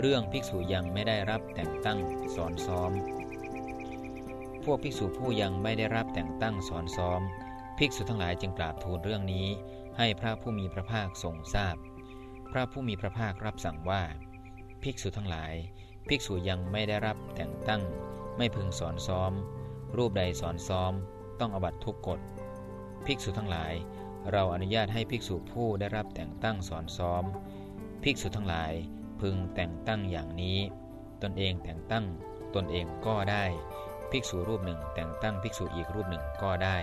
เรื่องภิกษุยังไม่ได้รับแต่งตั้งสอนซ้อม พวกภิกษุผู้ยังไม่ได้รับแต่งตั้งสอนซ้อม ภิกษุทั้งหลายจึงกราบทูลเรื่องนี้ ให้พระผู้มีพระภาคทรงทราบพพระผู้มีพระภาครับสั่งว่า ภิกษุทั้งหลาย ภิกษุยังไม่ได้รับแต่งตั้ง ไม่พึงสอนซ้อม รูปใดสอนซ้อม ต้องอบัตทุกกฎ ภิกษุทั้งหลาย เราอนุญาตให้ภิกษุผู้ได้รับแต่งตั้งสอนซ้อม ภิกษุทั้งหลาย พึงแต่งตั้งอย่างนี้ ตนเองแต่งตั้งตนเองก็ได้ ภิกษุรูปหนึ่งแต่งตั้งภิกษุอีกรูปหนึ่งก็ได้